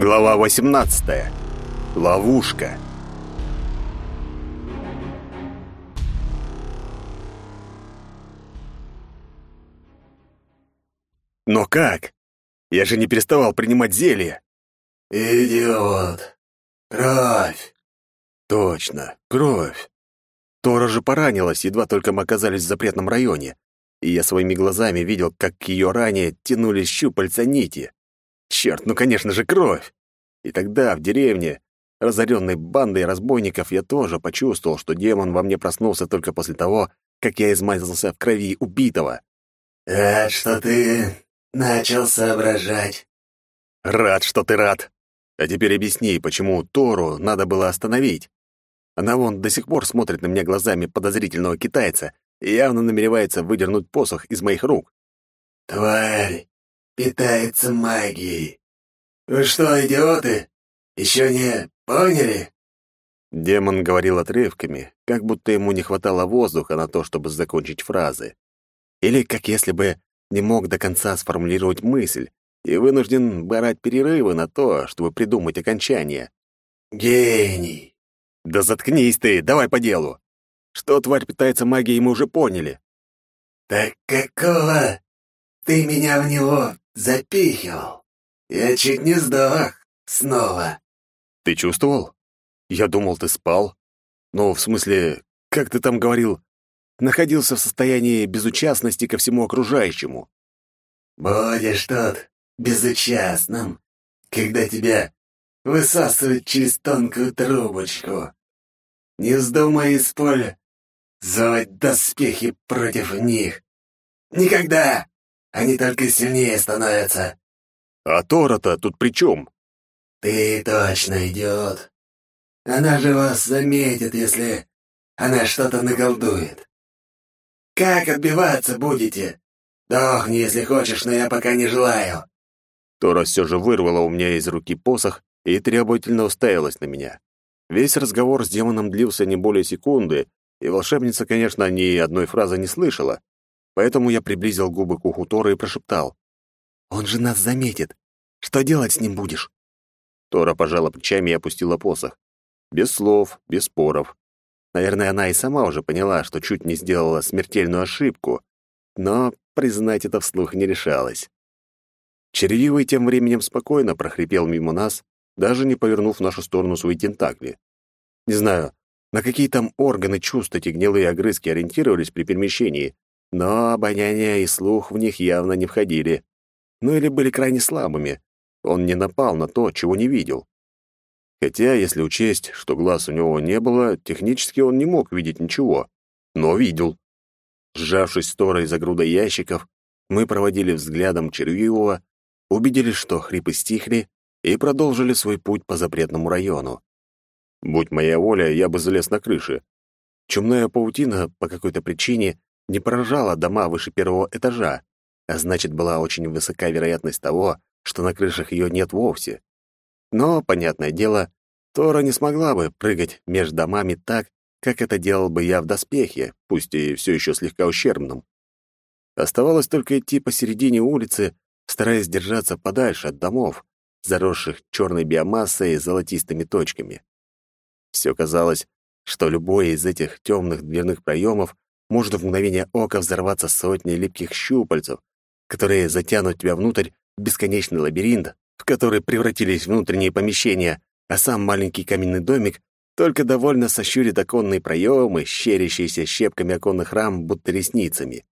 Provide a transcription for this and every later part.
Глава 18. Ловушка. Но как? Я же не переставал принимать зелье. Идиот. Кровь. Точно, кровь. Тора же поранилась, едва только мы оказались в запретном районе, и я своими глазами видел, как к ее ране тянулись щупальца нити. Черт, ну, конечно же, кровь! И тогда, в деревне, разоренной бандой разбойников, я тоже почувствовал, что демон во мне проснулся только после того, как я измазался в крови убитого. «Рад, что ты начал соображать». «Рад, что ты рад. А теперь объясни, почему Тору надо было остановить. Она вон до сих пор смотрит на меня глазами подозрительного китайца и явно намеревается выдернуть посох из моих рук. «Тварь питается магией. Вы что, идиоты? Еще не поняли?» Демон говорил отрывками, как будто ему не хватало воздуха на то, чтобы закончить фразы. Или как если бы не мог до конца сформулировать мысль и вынужден брать перерывы на то, чтобы придумать окончание. «Гений!» «Да заткнись ты, давай по делу!» Что тварь питается магией, мы уже поняли. «Так какого ты меня в него запихивал? Я чуть не сдох снова». «Ты чувствовал? Я думал, ты спал. Ну, в смысле, как ты там говорил, находился в состоянии безучастности ко всему окружающему». «Будешь тут безучастным, когда тебя высасывают через тонкую трубочку. Не вздумай использовать доспехи против них. Никогда! Они только сильнее становятся. А Тора-то тут при чем? Ты точно идиот. Она же вас заметит, если она что-то наколдует. Как отбиваться будете? Дохни, если хочешь, но я пока не желаю. Тора все же вырвала у меня из руки посох и требовательно уставилась на меня. Весь разговор с демоном длился не более секунды, и волшебница, конечно, ни одной фразы не слышала. Поэтому я приблизил губы к уху Тора и прошептал. «Он же нас заметит. Что делать с ним будешь?» Тора пожала плечами и опустила посох. Без слов, без споров. Наверное, она и сама уже поняла, что чуть не сделала смертельную ошибку, но признать это вслух не решалась. Червивый тем временем спокойно прохрипел мимо нас, даже не повернув в нашу сторону свои тентакли. Не знаю, на какие там органы чувств эти гнилые огрызки ориентировались при перемещении, но обоняние и слух в них явно не входили. Ну или были крайне слабыми. Он не напал на то, чего не видел. Хотя, если учесть, что глаз у него не было, технически он не мог видеть ничего. Но видел. Сжавшись сторой за грудой ящиков, мы проводили взглядом Червивого, убедились, что хрипы стихли, и продолжили свой путь по запретному району. Будь моя воля, я бы залез на крыши. Чумная паутина по какой-то причине не поражала дома выше первого этажа, а значит, была очень высока вероятность того, что на крышах ее нет вовсе. Но, понятное дело, Тора не смогла бы прыгать между домами так, как это делал бы я в доспехе, пусть и все еще слегка ущербном. Оставалось только идти посередине улицы, стараясь держаться подальше от домов, заросших черной биомассой и золотистыми точками. Все казалось, что любой из этих темных дверных проемов может в мгновение ока взорваться сотней липких щупальцев, которые затянут тебя внутрь в бесконечный лабиринт, в который превратились внутренние помещения, а сам маленький каменный домик только довольно сощурит оконные проемы, щерящиеся щепками оконных рам, будто ресницами.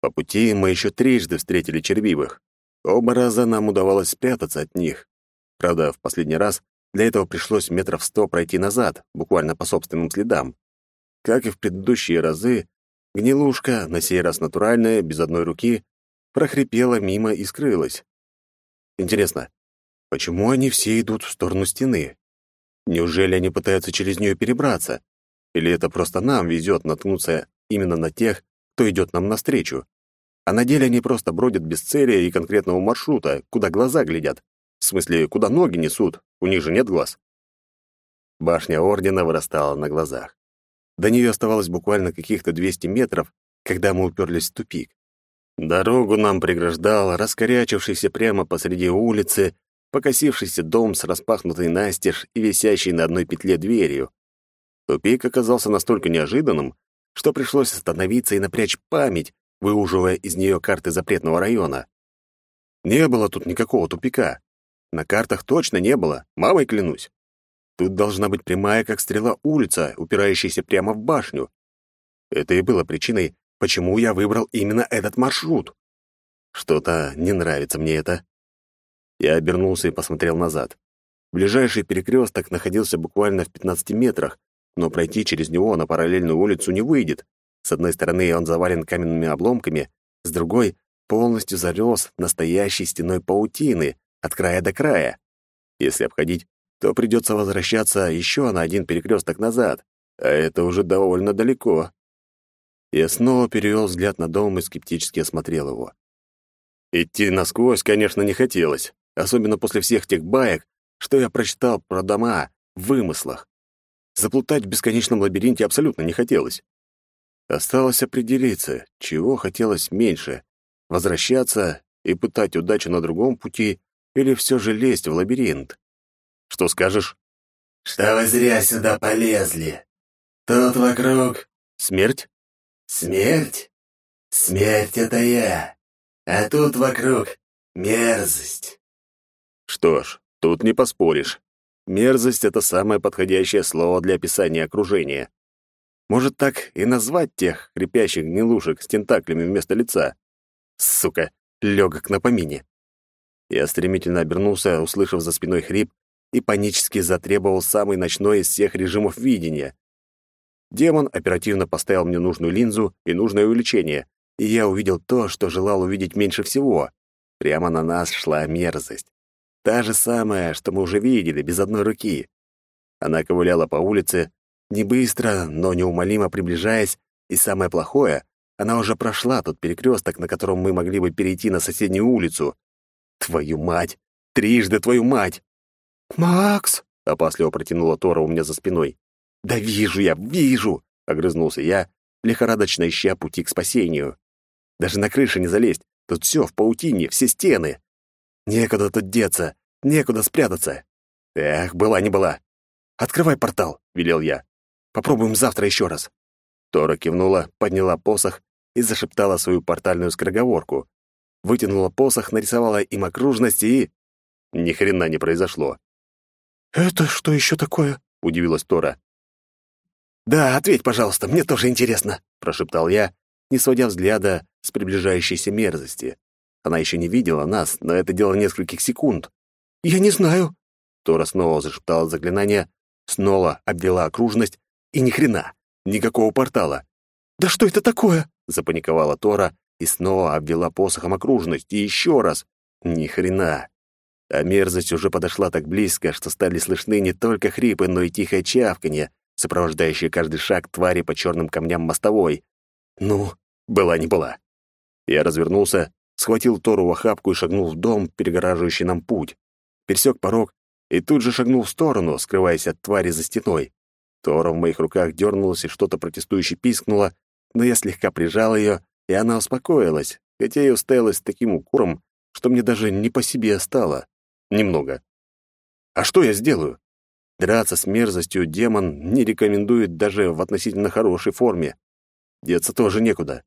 По пути мы еще трижды встретили червивых. Оба раза нам удавалось спрятаться от них. Правда, в последний раз для этого пришлось метров сто пройти назад, буквально по собственным следам. Как и в предыдущие разы, гнилушка, на сей раз натуральная, без одной руки, прохрипела мимо и скрылась. Интересно, почему они все идут в сторону стены? Неужели они пытаются через нее перебраться? Или это просто нам везет наткнуться именно на тех, кто идет нам навстречу? А на деле они просто бродят без цели и конкретного маршрута, куда глаза глядят. В смысле, куда ноги несут, у них же нет глаз. Башня Ордена вырастала на глазах. До нее оставалось буквально каких-то 200 метров, когда мы уперлись в тупик. Дорогу нам преграждал раскорячившийся прямо посреди улицы покосившийся дом с распахнутой настежь и висящей на одной петле дверью. Тупик оказался настолько неожиданным, что пришлось остановиться и напрячь память, выуживая из нее карты запретного района. Не было тут никакого тупика. На картах точно не было, мамой клянусь. Тут должна быть прямая, как стрела, улица, упирающаяся прямо в башню. Это и было причиной, почему я выбрал именно этот маршрут. Что-то не нравится мне это. Я обернулся и посмотрел назад. Ближайший перекресток находился буквально в 15 метрах, но пройти через него на параллельную улицу не выйдет. С одной стороны он завален каменными обломками, с другой полностью зарос настоящей стеной паутины от края до края. Если обходить, то придется возвращаться еще на один перекресток назад, а это уже довольно далеко. Я снова перевел взгляд на дом и скептически осмотрел его. Идти насквозь, конечно, не хотелось, особенно после всех тех баек, что я прочитал про дома в вымыслах. Заплутать в бесконечном лабиринте абсолютно не хотелось. Осталось определиться, чего хотелось меньше — возвращаться и пытать удачу на другом пути или все же лезть в лабиринт. Что скажешь? «Что вы зря сюда полезли? Тут вокруг...» «Смерть?» «Смерть? Смерть — это я. А тут вокруг мерзость». Что ж, тут не поспоришь. Мерзость — это самое подходящее слово для описания окружения. Может, так и назвать тех хрипящих гнилушек с тентаклями вместо лица? Сука, легок на помине. Я стремительно обернулся, услышав за спиной хрип, и панически затребовал самый ночной из всех режимов видения. Демон оперативно поставил мне нужную линзу и нужное увеличение, и я увидел то, что желал увидеть меньше всего. Прямо на нас шла мерзость. Та же самая, что мы уже видели, без одной руки. Она ковыляла по улице, не быстро, но неумолимо приближаясь, и самое плохое, она уже прошла тот перекресток, на котором мы могли бы перейти на соседнюю улицу. Твою мать! Трижды твою мать! «Макс!» — опасливо протянула Тора у меня за спиной. «Да вижу я, вижу!» — огрызнулся я, лихорадочно ища пути к спасению. «Даже на крыше не залезть, тут все в паутине, все стены. Некуда тут деться, некуда спрятаться. Эх, была не была. Открывай портал!» — велел я. «Попробуем завтра еще раз». Тора кивнула, подняла посох и зашептала свою портальную скороговорку. Вытянула посох, нарисовала им окружность и... Ни хрена не произошло. «Это что еще такое?» — удивилась Тора. «Да, ответь, пожалуйста, мне тоже интересно», — прошептал я, не сводя взгляда с приближающейся мерзости. Она еще не видела нас, но это дело нескольких секунд. «Я не знаю». Тора снова зашептала заклинание, снова обвела окружность, и ни хрена, никакого портала. «Да что это такое?» — запаниковала Тора и снова обвела посохом окружность, и еще раз. Ни хрена. А мерзость уже подошла так близко, что стали слышны не только хрипы, но и тихое чавканье, сопровождающее каждый шаг твари по черным камням мостовой. Ну, была не была. Я развернулся, схватил Тору в охапку и шагнул в дом, перегораживающий нам путь. Пересек порог и тут же шагнул в сторону, скрываясь от твари за стеной. Тора в моих руках дернулась и что-то протестующе пискнуло, но я слегка прижал ее, и она успокоилась, хотя и уставилась таким укором, что мне даже не по себе стало. Немного. А что я сделаю? Драться с мерзостью демон не рекомендует даже в относительно хорошей форме. Деться тоже некуда.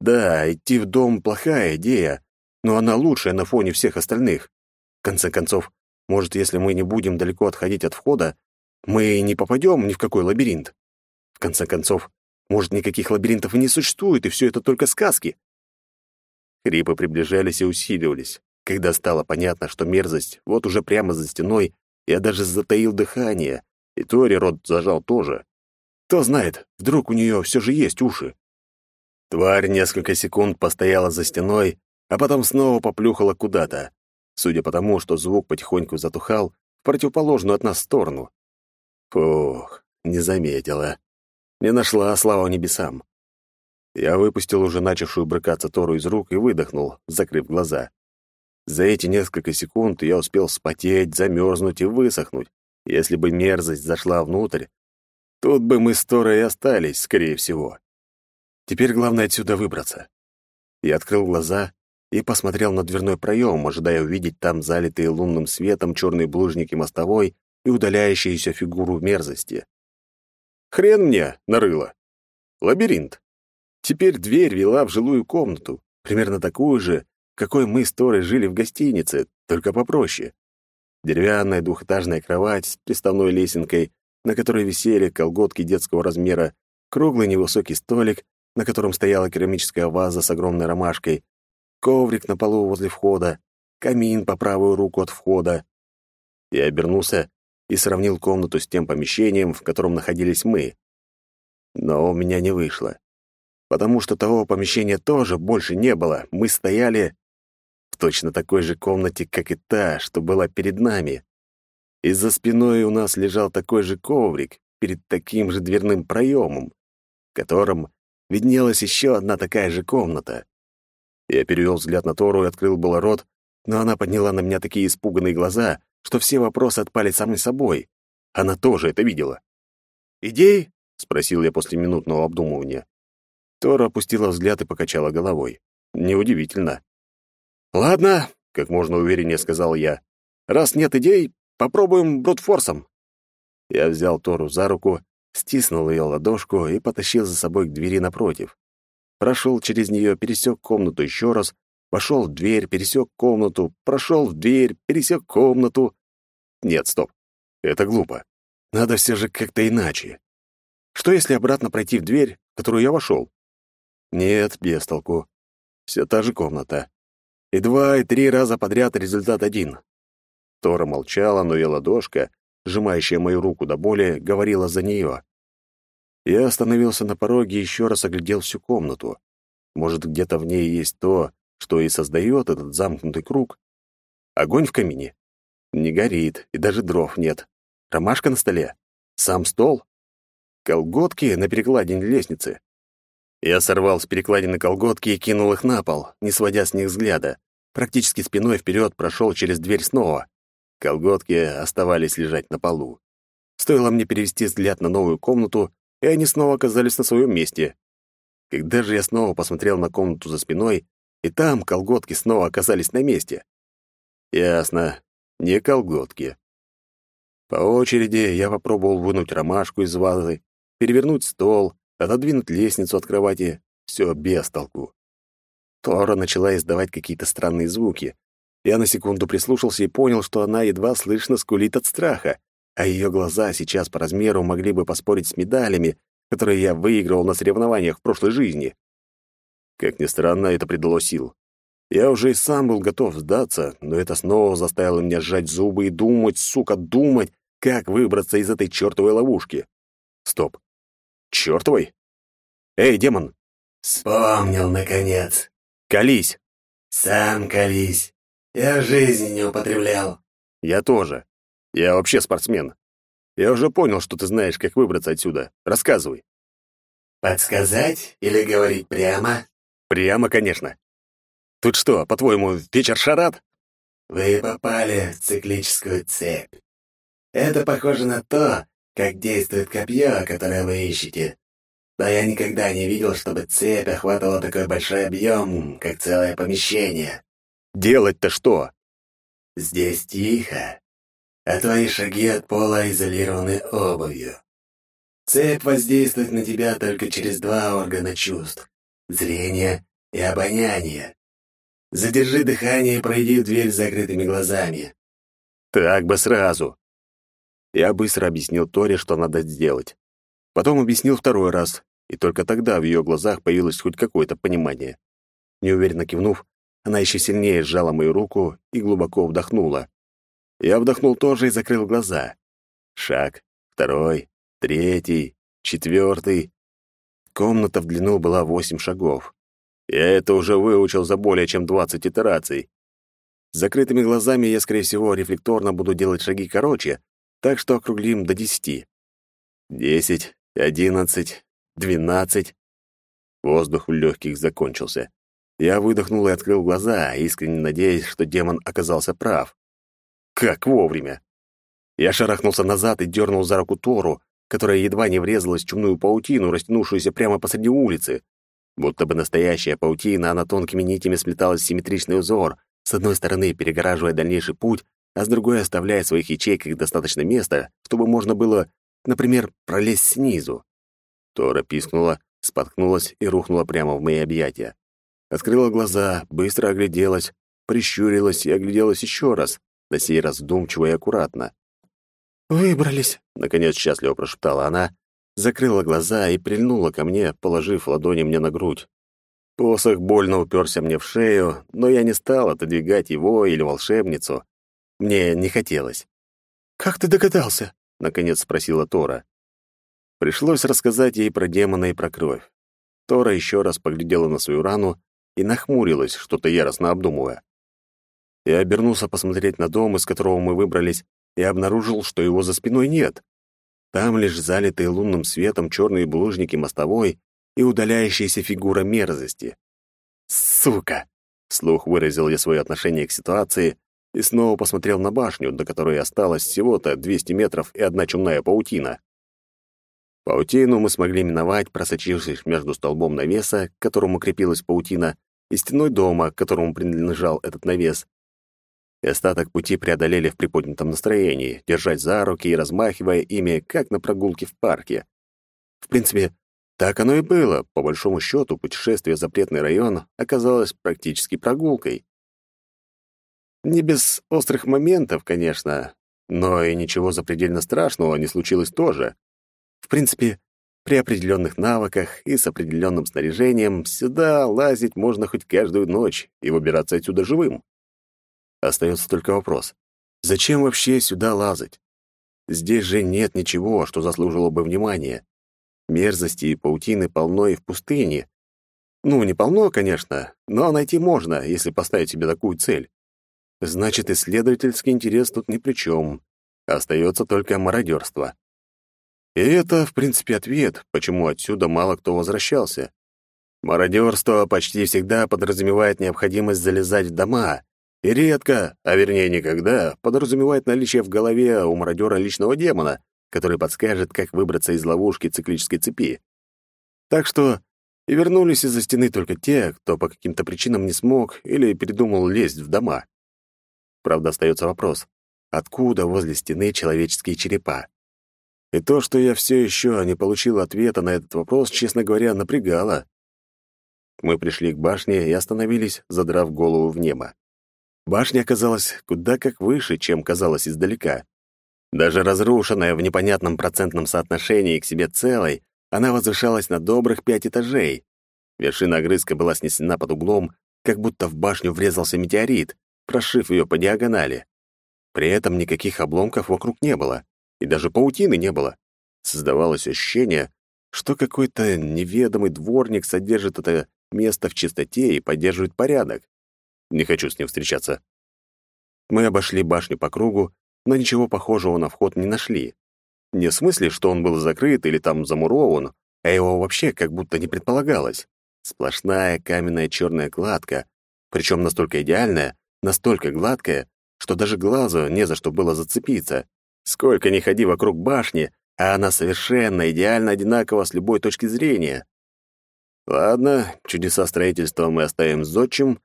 Да, идти в дом — плохая идея, но она лучшая на фоне всех остальных. В конце концов, может, если мы не будем далеко отходить от входа, мы не попадем ни в какой лабиринт. В конце концов, может, никаких лабиринтов и не существует, и все это только сказки. Хрипы приближались и усиливались. Когда стало понятно, что мерзость вот уже прямо за стеной, я даже затаил дыхание, и Тори рот зажал тоже. Кто знает, вдруг у нее все же есть уши. Тварь несколько секунд постояла за стеной, а потом снова поплюхала куда-то, судя по тому, что звук потихоньку затухал в противоположную от нас сторону. Фух, не заметила. Не нашла, слава небесам. Я выпустил уже начавшую брыкаться Тору из рук и выдохнул, закрыв глаза. За эти несколько секунд я успел вспотеть, замерзнуть и высохнуть. Если бы мерзость зашла внутрь, тут бы мы с Торой и остались, скорее всего. Теперь главное отсюда выбраться. Я открыл глаза и посмотрел на дверной проем, ожидая увидеть там залитые лунным светом черные булыжники мостовой и удаляющуюся фигуру мерзости. Хрен мне нарыло. Лабиринт. Теперь дверь вела в жилую комнату, примерно такую же, какой мы с Торой жили в гостинице, только попроще. Деревянная двухэтажная кровать с приставной лесенкой, на которой висели колготки детского размера, круглый невысокий столик, на котором стояла керамическая ваза с огромной ромашкой, коврик на полу возле входа, камин по правую руку от входа. Я обернулся и сравнил комнату с тем помещением, в котором находились мы. Но у меня не вышло. Потому что того помещения тоже больше не было. Мы стояли точно такой же комнате, как и та, что была перед нами. И за спиной у нас лежал такой же коврик перед таким же дверным проемом, в котором виднелась еще одна такая же комната. Я перевел взгляд на Тору и открыл было рот, но она подняла на меня такие испуганные глаза, что все вопросы отпали сами собой. Она тоже это видела. «Идей?» — спросил я после минутного обдумывания. Тора опустила взгляд и покачала головой. Неудивительно. «Ладно», — как можно увереннее сказал я. «Раз нет идей, попробуем брутфорсом». Я взял Тору за руку, стиснул ее ладошку и потащил за собой к двери напротив прошел через нее, пересек комнату еще раз, вошел в дверь, пересек комнату, прошел в дверь, пересек комнату. Нет, стоп. Это глупо. Надо все же как-то иначе. Что, если обратно пройти в дверь, в которую я вошел? Нет, без толку. Все та же комната. И два, и три раза подряд результат один. Тора молчала, но ее ладошка, сжимающая мою руку до боли, говорила за нее. Я остановился на пороге и еще раз оглядел всю комнату. Может, где-то в ней есть то, что и создает этот замкнутый круг? Огонь в камине? Не горит, и даже дров нет. Ромашка на столе? Сам стол? Колготки на перекладине лестницы? Я сорвал с перекладины колготки и кинул их на пол, не сводя с них взгляда. Практически спиной вперед прошел через дверь снова. Колготки оставались лежать на полу. Стоило мне перевести взгляд на новую комнату, и они снова оказались на своем месте. Когда же я снова посмотрел на комнату за спиной, и там колготки снова оказались на месте. Ясно, не колготки. По очереди я попробовал вынуть ромашку из вазы, перевернуть стол, отодвинуть лестницу от кровати. Все без толку. Тора начала издавать какие-то странные звуки. Я на секунду прислушался и понял, что она едва слышно скулит от страха а ее глаза сейчас по размеру могли бы поспорить с медалями, которые я выигрывал на соревнованиях в прошлой жизни. Как ни странно, это придало сил. Я уже и сам был готов сдаться, но это снова заставило меня сжать зубы и думать, сука, думать, как выбраться из этой чертовой ловушки. Стоп. Чертовой? Эй, демон! Вспомнил, наконец. Колись! Сам колись. Я жизни не употреблял. Я тоже. Я вообще спортсмен. Я уже понял, что ты знаешь, как выбраться отсюда. Рассказывай. Подсказать или говорить прямо? Прямо, конечно. Тут что, по-твоему, вечер шарат? Вы попали в циклическую цепь. Это похоже на то, как действует копье, которое вы ищете. Но я никогда не видел, чтобы цепь охватывала такой большой объем, как целое помещение. Делать-то что? Здесь тихо а твои шаги от пола изолированы обувью. Цепь воздействует на тебя только через два органа чувств — зрение и обоняние. Задержи дыхание и пройди в дверь с закрытыми глазами. Так бы сразу. Я быстро объяснил Торе, что надо сделать. Потом объяснил второй раз, и только тогда в ее глазах появилось хоть какое-то понимание. Неуверенно кивнув, она еще сильнее сжала мою руку и глубоко вдохнула. Я вдохнул тоже и закрыл глаза. Шаг, второй, третий, четвертый. Комната в длину была восемь шагов. Я это уже выучил за более чем двадцать итераций. С закрытыми глазами я, скорее всего, рефлекторно буду делать шаги короче, так что округлим до десяти. Десять, одиннадцать, двенадцать. Воздух в легких закончился. Я выдохнул и открыл глаза, искренне надеясь, что демон оказался прав. Как вовремя! Я шарахнулся назад и дернул за руку Тору, которая едва не врезалась в чумную паутину, растянувшуюся прямо посреди улицы. Будто бы настоящая паутина, она тонкими нитями сплеталась в симметричный узор, с одной стороны перегораживая дальнейший путь, а с другой оставляя в своих ячейках достаточно места, чтобы можно было, например, пролезть снизу. Тора пискнула, споткнулась и рухнула прямо в мои объятия. Открыла глаза, быстро огляделась, прищурилась и огляделась еще раз, на сей раз вдумчиво и аккуратно. «Выбрались», — наконец счастливо прошептала она, закрыла глаза и прильнула ко мне, положив ладони мне на грудь. Посох больно уперся мне в шею, но я не стал отодвигать его или волшебницу. Мне не хотелось. «Как ты догадался?» — наконец спросила Тора. Пришлось рассказать ей про демона и про кровь. Тора еще раз поглядела на свою рану и нахмурилась, что-то яростно обдумывая. Я обернулся посмотреть на дом, из которого мы выбрались, и обнаружил, что его за спиной нет. Там лишь залитые лунным светом черные булыжники мостовой и удаляющаяся фигура мерзости. «Сука!» — слух выразил я свое отношение к ситуации и снова посмотрел на башню, до которой осталось всего-то 200 метров и одна чумная паутина. Паутину мы смогли миновать, просочившись между столбом навеса, к которому крепилась паутина, и стеной дома, к которому принадлежал этот навес, и остаток пути преодолели в приподнятом настроении, держать за руки и размахивая ими, как на прогулке в парке. В принципе, так оно и было. По большому счету, путешествие в запретный район оказалось практически прогулкой. Не без острых моментов, конечно, но и ничего запредельно страшного не случилось тоже. В принципе, при определенных навыках и с определенным снаряжением сюда лазить можно хоть каждую ночь и выбираться отсюда живым. Остается только вопрос. Зачем вообще сюда лазать? Здесь же нет ничего, что заслужило бы внимания. Мерзости и паутины полно и в пустыне. Ну, не полно, конечно, но найти можно, если поставить себе такую цель. Значит, исследовательский интерес тут ни при чем. Остается только мародерство. И это, в принципе, ответ, почему отсюда мало кто возвращался. Мародерство почти всегда подразумевает необходимость залезать в дома, и редко, а вернее никогда, подразумевает наличие в голове у мародера личного демона, который подскажет, как выбраться из ловушки циклической цепи. Так что и вернулись из-за стены только те, кто по каким-то причинам не смог или передумал лезть в дома. Правда, остается вопрос, откуда возле стены человеческие черепа? И то, что я все еще не получил ответа на этот вопрос, честно говоря, напрягало. Мы пришли к башне и остановились, задрав голову в небо. Башня оказалась куда как выше, чем казалось издалека. Даже разрушенная в непонятном процентном соотношении к себе целой, она возвышалась на добрых пять этажей. Вершина огрызка была снесена под углом, как будто в башню врезался метеорит, прошив ее по диагонали. При этом никаких обломков вокруг не было, и даже паутины не было. Создавалось ощущение, что какой-то неведомый дворник содержит это место в чистоте и поддерживает порядок. Не хочу с ним встречаться. Мы обошли башню по кругу, но ничего похожего на вход не нашли. Не в смысле, что он был закрыт или там замурован, а его вообще как будто не предполагалось. Сплошная каменная черная кладка, причем настолько идеальная, настолько гладкая, что даже глазу не за что было зацепиться. Сколько ни ходи вокруг башни, а она совершенно идеально одинакова с любой точки зрения. Ладно, чудеса строительства мы оставим зодчим,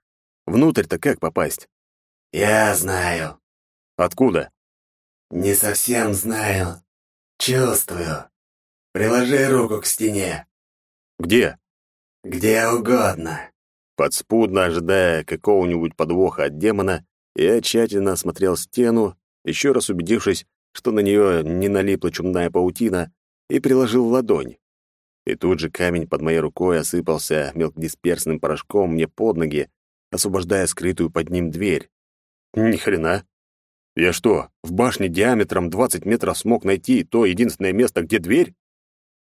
Внутрь-то как попасть? Я знаю. Откуда? Не совсем знаю. Чувствую. Приложи руку к стене. Где? Где угодно. Подспудно ожидая какого-нибудь подвоха от демона, я тщательно осмотрел стену, еще раз убедившись, что на нее не налипла чумная паутина, и приложил ладонь. И тут же камень под моей рукой осыпался мелкодисперсным порошком мне под ноги, освобождая скрытую под ним дверь. Ни хрена. Я что, в башне диаметром 20 метров смог найти то единственное место, где дверь?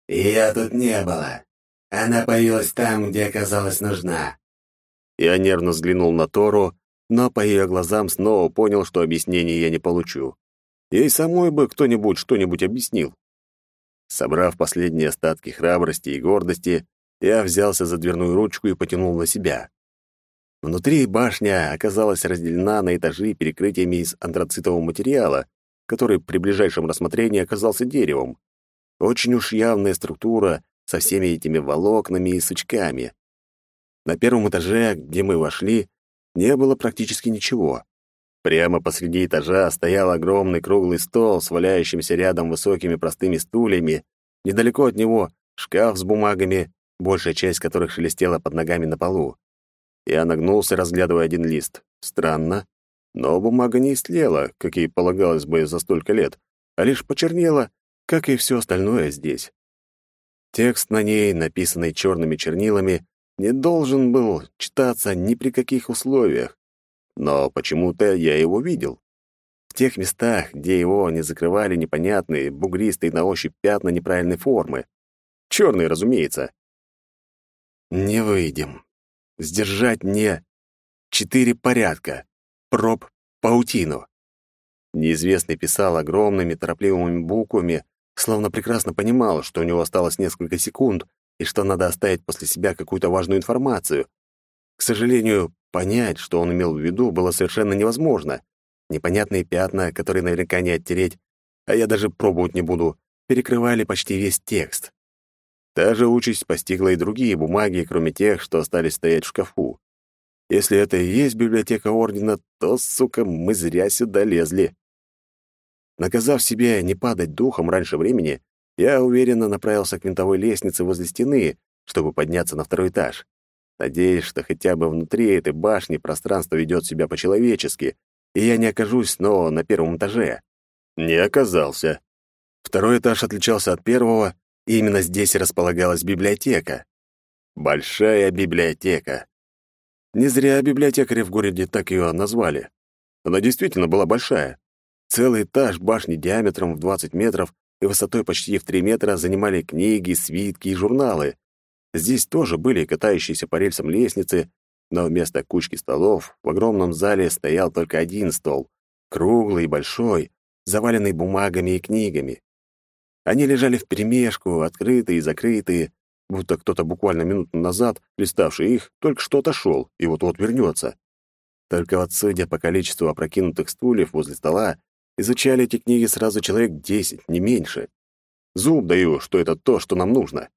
Ее тут не было. Она появилась там, где оказалась нужна. Я нервно взглянул на Тору, но по ее глазам снова понял, что объяснения я не получу. Ей самой бы кто-нибудь что-нибудь объяснил. Собрав последние остатки храбрости и гордости, я взялся за дверную ручку и потянул на себя. Внутри башня оказалась разделена на этажи перекрытиями из антрацитового материала, который при ближайшем рассмотрении оказался деревом. Очень уж явная структура со всеми этими волокнами и сучками. На первом этаже, где мы вошли, не было практически ничего. Прямо посреди этажа стоял огромный круглый стол с валяющимися рядом высокими простыми стульями. Недалеко от него шкаф с бумагами, большая часть которых шелестела под ногами на полу. Я нагнулся, разглядывая один лист. Странно, но бумага не истлела, как и полагалось бы за столько лет, а лишь почернела, как и все остальное здесь. Текст на ней, написанный черными чернилами, не должен был читаться ни при каких условиях, но почему-то я его видел. В тех местах, где его не закрывали непонятные, бугристые на ощупь пятна неправильной формы. Черные, разумеется. Не выйдем. Сдержать не четыре порядка. Проб паутину. Неизвестный писал огромными торопливыми буквами, словно прекрасно понимал, что у него осталось несколько секунд и что надо оставить после себя какую-то важную информацию. К сожалению, Понять, что он имел в виду, было совершенно невозможно. Непонятные пятна, которые наверняка не оттереть, а я даже пробовать не буду, перекрывали почти весь текст. Та же участь постигла и другие бумаги, кроме тех, что остались стоять в шкафу. Если это и есть библиотека Ордена, то, сука, мы зря сюда лезли. Наказав себе не падать духом раньше времени, я уверенно направился к винтовой лестнице возле стены, чтобы подняться на второй этаж. Надеюсь, что хотя бы внутри этой башни пространство ведет себя по-человечески, и я не окажусь снова на первом этаже. Не оказался. Второй этаж отличался от первого, и именно здесь располагалась библиотека. Большая библиотека. Не зря библиотекари в городе так ее назвали. Она действительно была большая. Целый этаж башни диаметром в 20 метров и высотой почти в 3 метра занимали книги, свитки и журналы. Здесь тоже были катающиеся по рельсам лестницы, но вместо кучки столов в огромном зале стоял только один стол, круглый и большой, заваленный бумагами и книгами. Они лежали вперемешку, открытые и закрытые, будто кто-то буквально минуту назад, листавший их, только что отошел и вот-вот вернется. Только вот, судя по количеству опрокинутых стульев возле стола, изучали эти книги сразу человек десять, не меньше. Зуб даю, что это то, что нам нужно.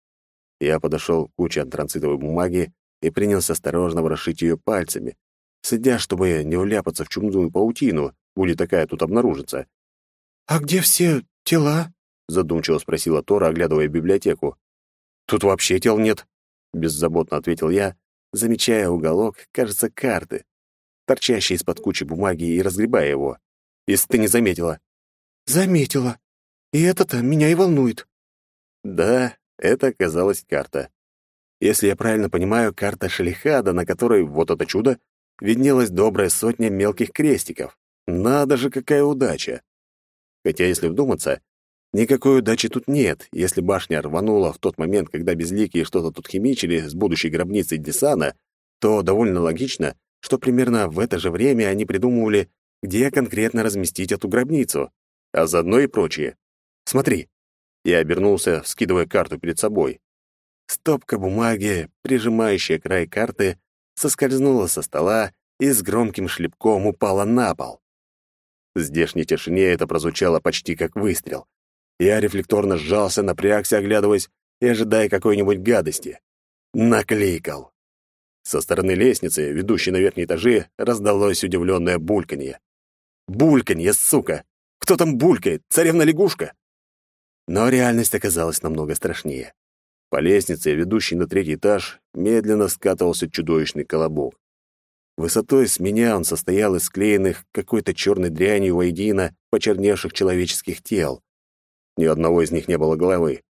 Я подошел к куче антрацитовой бумаги и принялся осторожно ворошить ее пальцами, следя, чтобы не вляпаться в чумную паутину, будет такая тут обнаружиться. «А где все тела?» — задумчиво спросила Тора, оглядывая библиотеку. «Тут вообще тел нет», — беззаботно ответил я, замечая уголок, кажется, карты, торчащий из-под кучи бумаги и разгребая его. «Если ты не заметила». «Заметила. И это-то меня и волнует». «Да, это оказалась карта. Если я правильно понимаю, карта Шалихада, на которой, вот это чудо, виднелась добрая сотня мелких крестиков. Надо же, какая удача! Хотя, если вдуматься, никакой удачи тут нет. Если башня рванула в тот момент, когда безликие что-то тут химичили с будущей гробницей Десана, то довольно логично, что примерно в это же время они придумывали, где конкретно разместить эту гробницу, а заодно и прочее. Смотри, я обернулся, скидывая карту перед собой. Стопка бумаги, прижимающая край карты, соскользнула со стола и с громким шлепком упала на пол. В здешней тишине это прозвучало почти как выстрел. Я рефлекторно сжался, напрягся, оглядываясь и ожидая какой-нибудь гадости. Наклейкал. Со стороны лестницы, ведущей на верхние этажи, раздалось удивленное бульканье. Бульканье, сука! Кто там булькает? Царевна-лягушка? Но реальность оказалась намного страшнее. По лестнице, ведущей на третий этаж, медленно скатывался чудовищный колобок. Высотой с меня он состоял из склеенных какой-то черной дрянью воедино почерневших человеческих тел. Ни одного из них не было головы.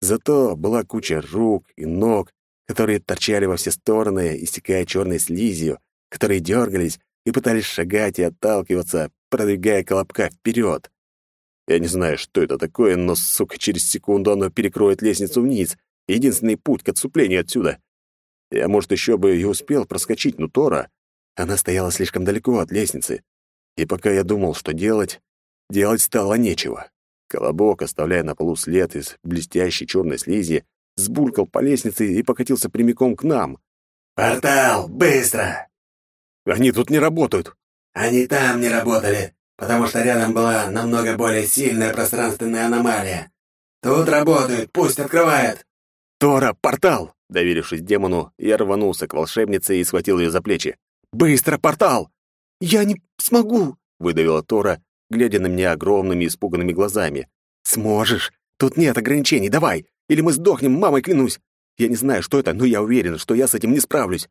Зато была куча рук и ног, которые торчали во все стороны, истекая черной слизью, которые дергались и пытались шагать и отталкиваться, продвигая колобка вперед. Я не знаю, что это такое, но, сука, через секунду оно перекроет лестницу вниз. Единственный путь к отступлению отсюда. Я, может, еще бы и успел проскочить, но Тора... Она стояла слишком далеко от лестницы. И пока я думал, что делать, делать стало нечего. Колобок, оставляя на полу след из блестящей черной слизи, сбулькал по лестнице и покатился прямиком к нам. «Портал! Быстро!» «Они тут не работают!» «Они там не работали потому что рядом была намного более сильная пространственная аномалия. Тут работают, пусть открывает. Тора, портал! Доверившись демону, я рванулся к волшебнице и схватил ее за плечи. «Быстро, портал!» «Я не смогу!» — выдавила Тора, глядя на меня огромными испуганными глазами. «Сможешь! Тут нет ограничений, давай! Или мы сдохнем, мамой клянусь! Я не знаю, что это, но я уверен, что я с этим не справлюсь!»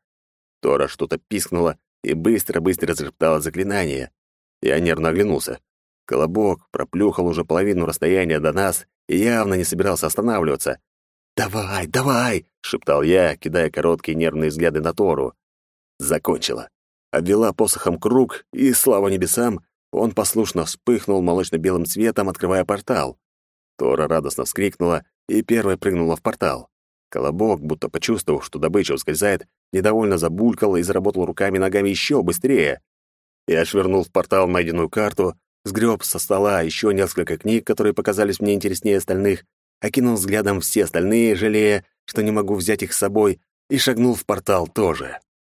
Тора что-то пискнула и быстро-быстро зашептала заклинание. Я нервно оглянулся. Колобок проплюхал уже половину расстояния до нас и явно не собирался останавливаться. «Давай, давай!» — шептал я, кидая короткие нервные взгляды на Тору. Закончила. Обвела посохом круг, и, слава небесам, он послушно вспыхнул молочно-белым цветом, открывая портал. Тора радостно вскрикнула и первой прыгнула в портал. Колобок, будто почувствовав, что добыча ускользает, недовольно забулькал и заработал руками и ногами еще быстрее. Я швырнул в портал найденную карту, сгреб со стола еще несколько книг, которые показались мне интереснее остальных, окинул взглядом все остальные, жалея, что не могу взять их с собой, и шагнул в портал тоже.